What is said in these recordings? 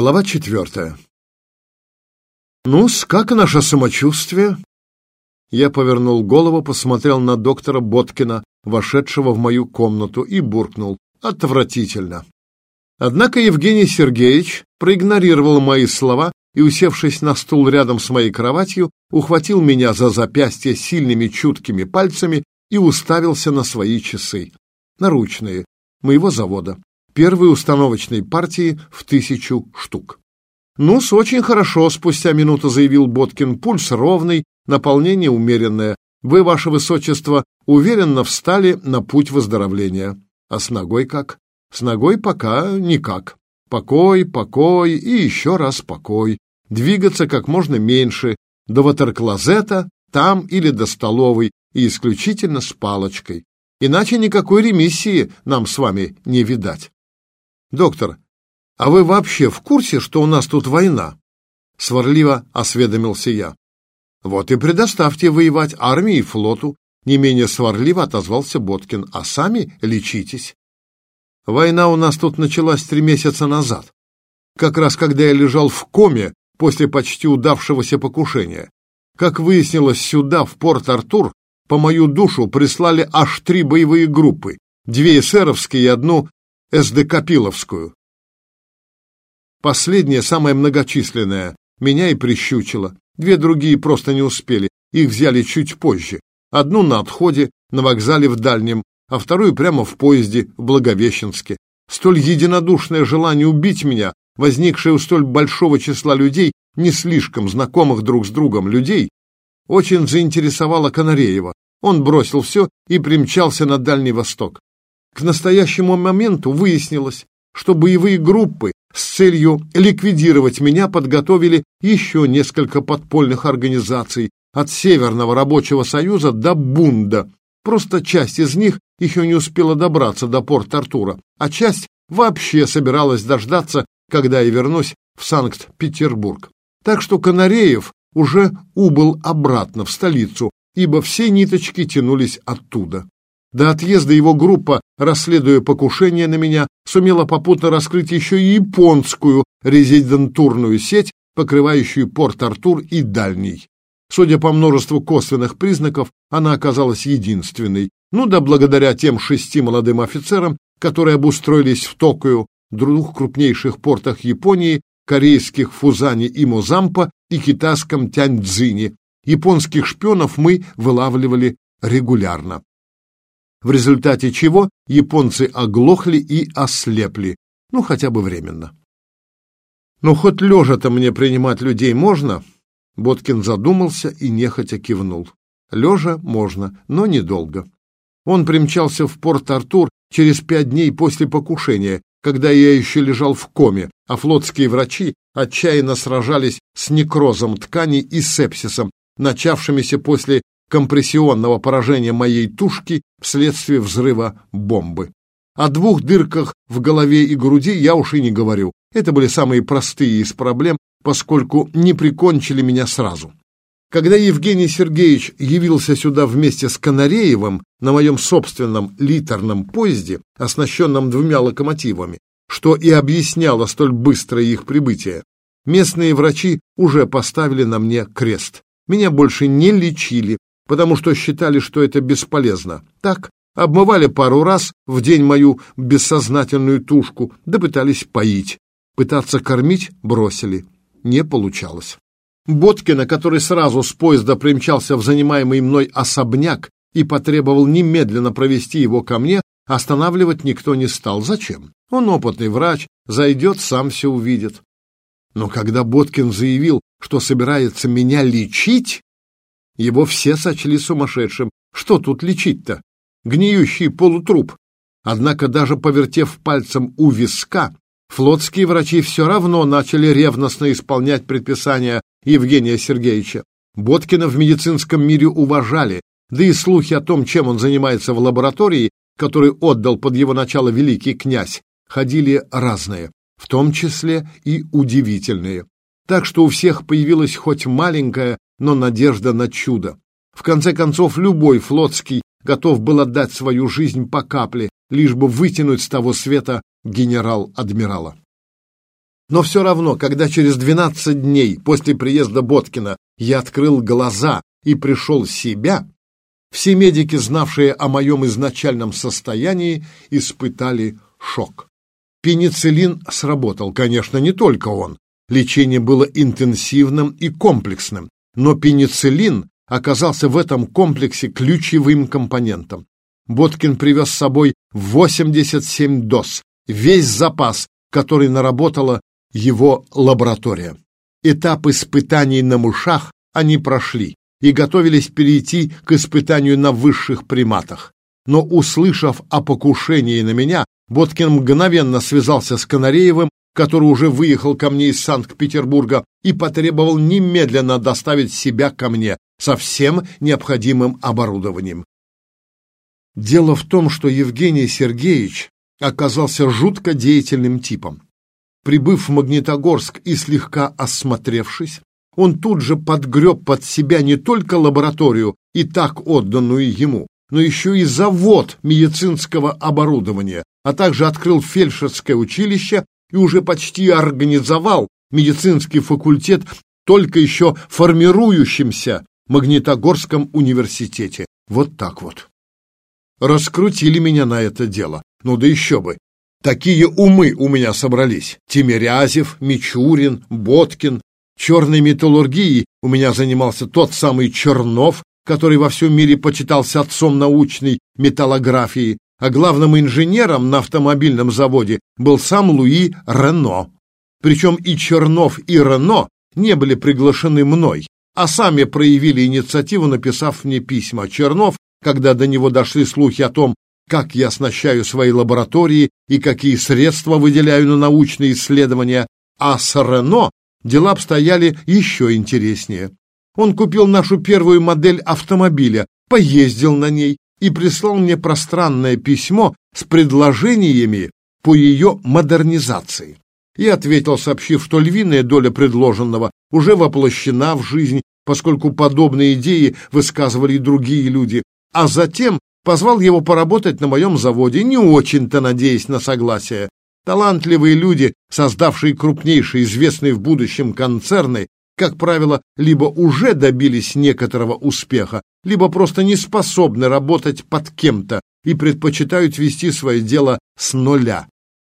Глава четвертая. ну как наше самочувствие?» Я повернул голову, посмотрел на доктора Боткина, вошедшего в мою комнату, и буркнул. «Отвратительно!» Однако Евгений Сергеевич проигнорировал мои слова и, усевшись на стул рядом с моей кроватью, ухватил меня за запястье сильными чуткими пальцами и уставился на свои часы. Наручные, моего завода первой установочной партии в тысячу штук. «Ну-с, очень хорошо», — спустя минуту заявил Боткин. «Пульс ровный, наполнение умеренное. Вы, ваше высочество, уверенно встали на путь выздоровления. А с ногой как? С ногой пока никак. Покой, покой и еще раз покой. Двигаться как можно меньше. До ватерклозета, там или до столовой, и исключительно с палочкой. Иначе никакой ремиссии нам с вами не видать. «Доктор, а вы вообще в курсе, что у нас тут война?» Сварливо осведомился я. «Вот и предоставьте воевать армии и флоту», не менее сварливо отозвался Боткин, «а сами лечитесь». «Война у нас тут началась три месяца назад, как раз когда я лежал в коме после почти удавшегося покушения. Как выяснилось, сюда, в Порт-Артур, по мою душу прислали аж три боевые группы, две эсеровские и одну СДК Пиловскую. Последняя, самая многочисленная, меня и прищучила. Две другие просто не успели, их взяли чуть позже. Одну на отходе, на вокзале в Дальнем, а вторую прямо в поезде в Благовещенске. Столь единодушное желание убить меня, возникшее у столь большого числа людей, не слишком знакомых друг с другом людей, очень заинтересовало Канареева. Он бросил все и примчался на Дальний Восток. К настоящему моменту выяснилось, что боевые группы с целью ликвидировать меня подготовили еще несколько подпольных организаций от Северного рабочего союза до Бунда. Просто часть из них еще не успела добраться до порт Артура, а часть вообще собиралась дождаться, когда я вернусь в Санкт-Петербург. Так что Канареев уже убыл обратно в столицу, ибо все ниточки тянулись оттуда. До отъезда его группа, расследуя покушение на меня, сумела попутно раскрыть еще и японскую резидентурную сеть, покрывающую Порт-Артур и Дальний. Судя по множеству косвенных признаков, она оказалась единственной. Ну да благодаря тем шести молодым офицерам, которые обустроились в Токио, двух крупнейших портах Японии, корейских Фузани и Мозампа и китайском Тяньцзине, японских шпионов мы вылавливали регулярно в результате чего японцы оглохли и ослепли, ну хотя бы временно. «Ну, хоть лежа-то мне принимать людей можно?» Боткин задумался и нехотя кивнул. Лежа можно, но недолго. Он примчался в Порт-Артур через пять дней после покушения, когда я еще лежал в коме, а флотские врачи отчаянно сражались с некрозом тканей и сепсисом, начавшимися после компрессионного поражения моей тушки вследствие взрыва бомбы. О двух дырках в голове и груди я уж и не говорю. Это были самые простые из проблем, поскольку не прикончили меня сразу. Когда Евгений Сергеевич явился сюда вместе с Канареевым на моем собственном литерном поезде, оснащенном двумя локомотивами, что и объясняло столь быстрое их прибытие, местные врачи уже поставили на мне крест. Меня больше не лечили, потому что считали, что это бесполезно. Так, обмывали пару раз в день мою бессознательную тушку, да пытались поить. Пытаться кормить бросили. Не получалось. Боткина, который сразу с поезда примчался в занимаемый мной особняк и потребовал немедленно провести его ко мне, останавливать никто не стал. Зачем? Он опытный врач, зайдет, сам все увидит. Но когда Боткин заявил, что собирается меня лечить, его все сочли сумасшедшим. Что тут лечить-то? Гниющий полутруп. Однако даже повертев пальцем у виска, флотские врачи все равно начали ревностно исполнять предписания Евгения Сергеевича. Боткина в медицинском мире уважали, да и слухи о том, чем он занимается в лаборатории, который отдал под его начало великий князь, ходили разные, в том числе и удивительные. Так что у всех появилась хоть маленькая, но надежда на чудо. В конце концов, любой флотский готов был отдать свою жизнь по капле, лишь бы вытянуть с того света генерал-адмирала. Но все равно, когда через 12 дней после приезда Боткина я открыл глаза и пришел в себя, все медики, знавшие о моем изначальном состоянии, испытали шок. Пенициллин сработал, конечно, не только он. Лечение было интенсивным и комплексным, но пенициллин оказался в этом комплексе ключевым компонентом. Боткин привез с собой 87 доз, весь запас, который наработала его лаборатория. Этап испытаний на мышах они прошли и готовились перейти к испытанию на высших приматах. Но, услышав о покушении на меня, Боткин мгновенно связался с Канареевым, который уже выехал ко мне из Санкт-Петербурга и потребовал немедленно доставить себя ко мне со всем необходимым оборудованием. Дело в том, что Евгений Сергеевич оказался жутко деятельным типом. Прибыв в Магнитогорск и слегка осмотревшись, он тут же подгреб под себя не только лабораторию, и так отданную ему, но еще и завод медицинского оборудования, а также открыл фельдшерское училище и уже почти организовал медицинский факультет только еще формирующимся Магнитогорском университете. Вот так вот. Раскрутили меня на это дело. Ну да еще бы. Такие умы у меня собрались. Тимирязев, Мичурин, Боткин. Черной металлургией у меня занимался тот самый Чернов, который во всем мире почитался отцом научной металлографии, а главным инженером на автомобильном заводе был сам Луи Рено. Причем и Чернов, и Рено не были приглашены мной, а сами проявили инициативу, написав мне письма. Чернов, когда до него дошли слухи о том, как я оснащаю свои лаборатории и какие средства выделяю на научные исследования, а с Рено дела обстояли еще интереснее. Он купил нашу первую модель автомобиля, поездил на ней и прислал мне пространное письмо с предложениями по ее модернизации. Я ответил, сообщив, что львиная доля предложенного уже воплощена в жизнь, поскольку подобные идеи высказывали и другие люди, а затем Позвал его поработать на моем заводе, не очень-то надеясь на согласие. Талантливые люди, создавшие крупнейшие известные в будущем концерны, как правило, либо уже добились некоторого успеха, либо просто не способны работать под кем-то и предпочитают вести свое дело с нуля.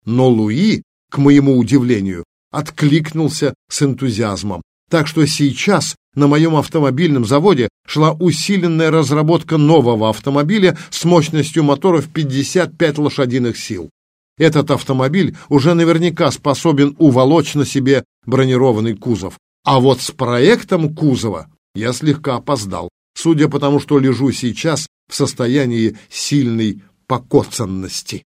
Но Луи, к моему удивлению, откликнулся с энтузиазмом. Так что сейчас на моем автомобильном заводе шла усиленная разработка нового автомобиля с мощностью мотора в 55 лошадиных сил. Этот автомобиль уже наверняка способен уволочь на себе бронированный кузов. А вот с проектом кузова я слегка опоздал, судя по тому, что лежу сейчас в состоянии сильной покоцанности.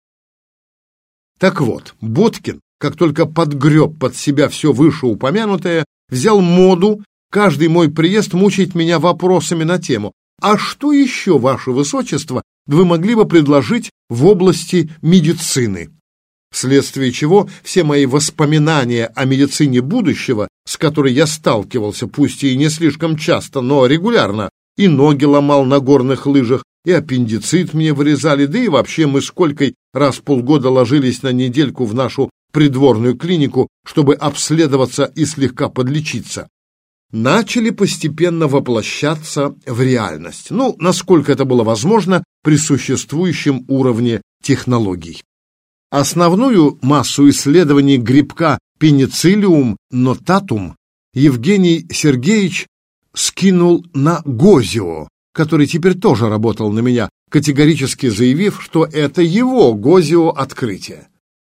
Так вот, Боткин, как только подгреб под себя все вышеупомянутое, взял моду каждый мой приезд мучить меня вопросами на тему «А что еще, ваше высочество, вы могли бы предложить в области медицины?» Вследствие чего все мои воспоминания о медицине будущего, с которой я сталкивался, пусть и не слишком часто, но регулярно, и ноги ломал на горных лыжах, и аппендицит мне вырезали, да и вообще мы с раз в полгода ложились на недельку в нашу придворную клинику, чтобы обследоваться и слегка подлечиться, начали постепенно воплощаться в реальность, ну, насколько это было возможно при существующем уровне технологий. Основную массу исследований грибка пенициллиум нотатум Евгений Сергеевич скинул на Гозио, который теперь тоже работал на меня, категорически заявив, что это его Гозио открытие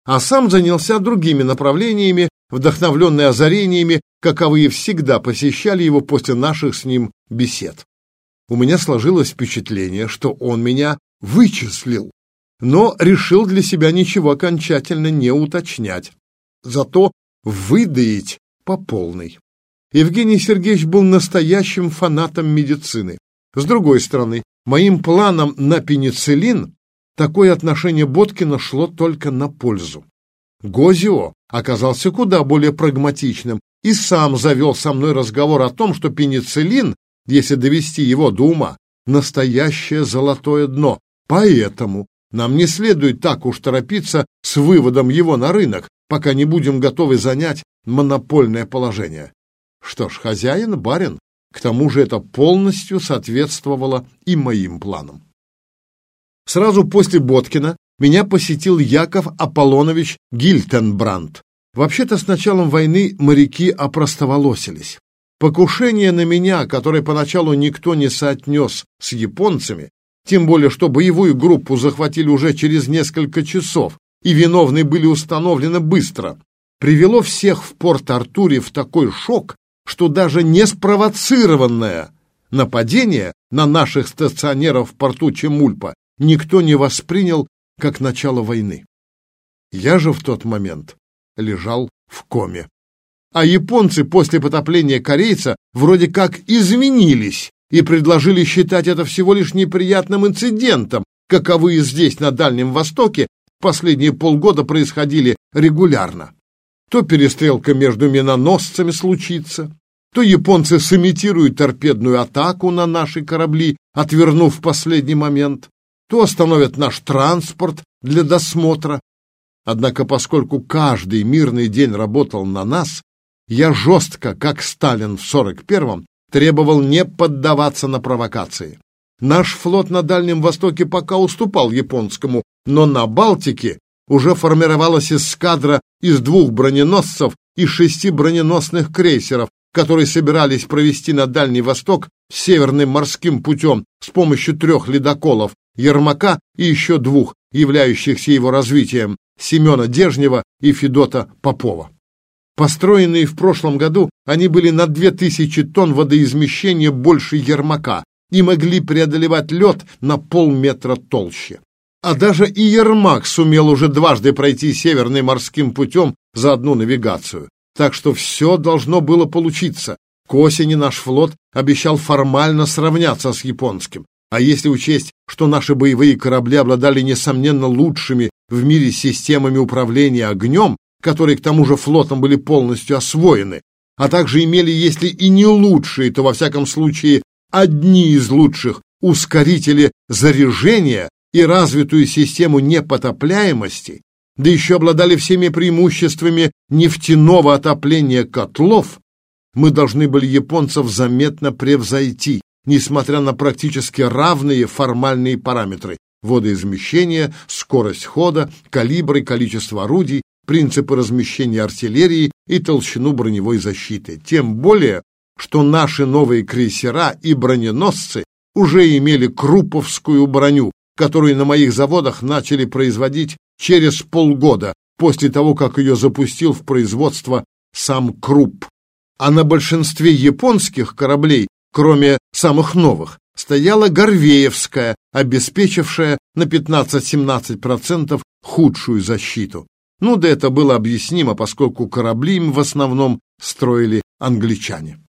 а сам занялся другими направлениями, вдохновленные озарениями, каковые всегда посещали его после наших с ним бесед. У меня сложилось впечатление, что он меня вычислил, но решил для себя ничего окончательно не уточнять, зато выдаить по полной. Евгений Сергеевич был настоящим фанатом медицины. С другой стороны, моим планам на пенициллин Такое отношение Боткина шло только на пользу. Гозио оказался куда более прагматичным и сам завел со мной разговор о том, что пенициллин, если довести его до ума, настоящее золотое дно. Поэтому нам не следует так уж торопиться с выводом его на рынок, пока не будем готовы занять монопольное положение. Что ж, хозяин, барин, к тому же это полностью соответствовало и моим планам. Сразу после Боткина меня посетил Яков Аполлонович Гильтенбранд. Вообще-то с началом войны моряки опростоволосились. Покушение на меня, которое поначалу никто не соотнес с японцами, тем более что боевую группу захватили уже через несколько часов, и виновные были установлены быстро, привело всех в Порт-Артуре в такой шок, что даже неспровоцированное нападение на наших стационеров в порту Чемульпа никто не воспринял как начало войны. Я же в тот момент лежал в коме. А японцы после потопления корейца вроде как изменились и предложили считать это всего лишь неприятным инцидентом, каковые здесь, на Дальнем Востоке, последние полгода происходили регулярно. То перестрелка между миноносцами случится, то японцы сымитируют торпедную атаку на наши корабли, отвернув в последний момент, то остановят наш транспорт для досмотра. Однако, поскольку каждый мирный день работал на нас, я жестко, как Сталин в 41-м, требовал не поддаваться на провокации. Наш флот на Дальнем Востоке пока уступал японскому, но на Балтике уже формировалась эскадра из двух броненосцев и шести броненосных крейсеров, которые собирались провести на Дальний Восток северным морским путем с помощью трех ледоколов Ермака и еще двух, являющихся его развитием, Семена Дежнева и Федота Попова. Построенные в прошлом году, они были на 2000 тонн водоизмещения больше Ермака и могли преодолевать лед на полметра толще. А даже и Ермак сумел уже дважды пройти северным морским путем за одну навигацию. Так что все должно было получиться. К осени наш флот обещал формально сравняться с японским. А если учесть, что наши боевые корабли обладали, несомненно, лучшими в мире системами управления огнем, которые к тому же флотом были полностью освоены, а также имели, если и не лучшие, то во всяком случае одни из лучших ускорители заряжения и развитую систему непотопляемости, да еще обладали всеми преимуществами нефтяного отопления котлов, мы должны были японцев заметно превзойти несмотря на практически равные формальные параметры – водоизмещение, скорость хода, калибры, количество орудий, принципы размещения артиллерии и толщину броневой защиты. Тем более, что наши новые крейсера и броненосцы уже имели круповскую броню, которую на моих заводах начали производить через полгода после того, как ее запустил в производство сам Круп. А на большинстве японских кораблей кроме самых новых, стояла Горвеевская, обеспечившая на 15-17% худшую защиту. Ну да это было объяснимо, поскольку корабли им в основном строили англичане.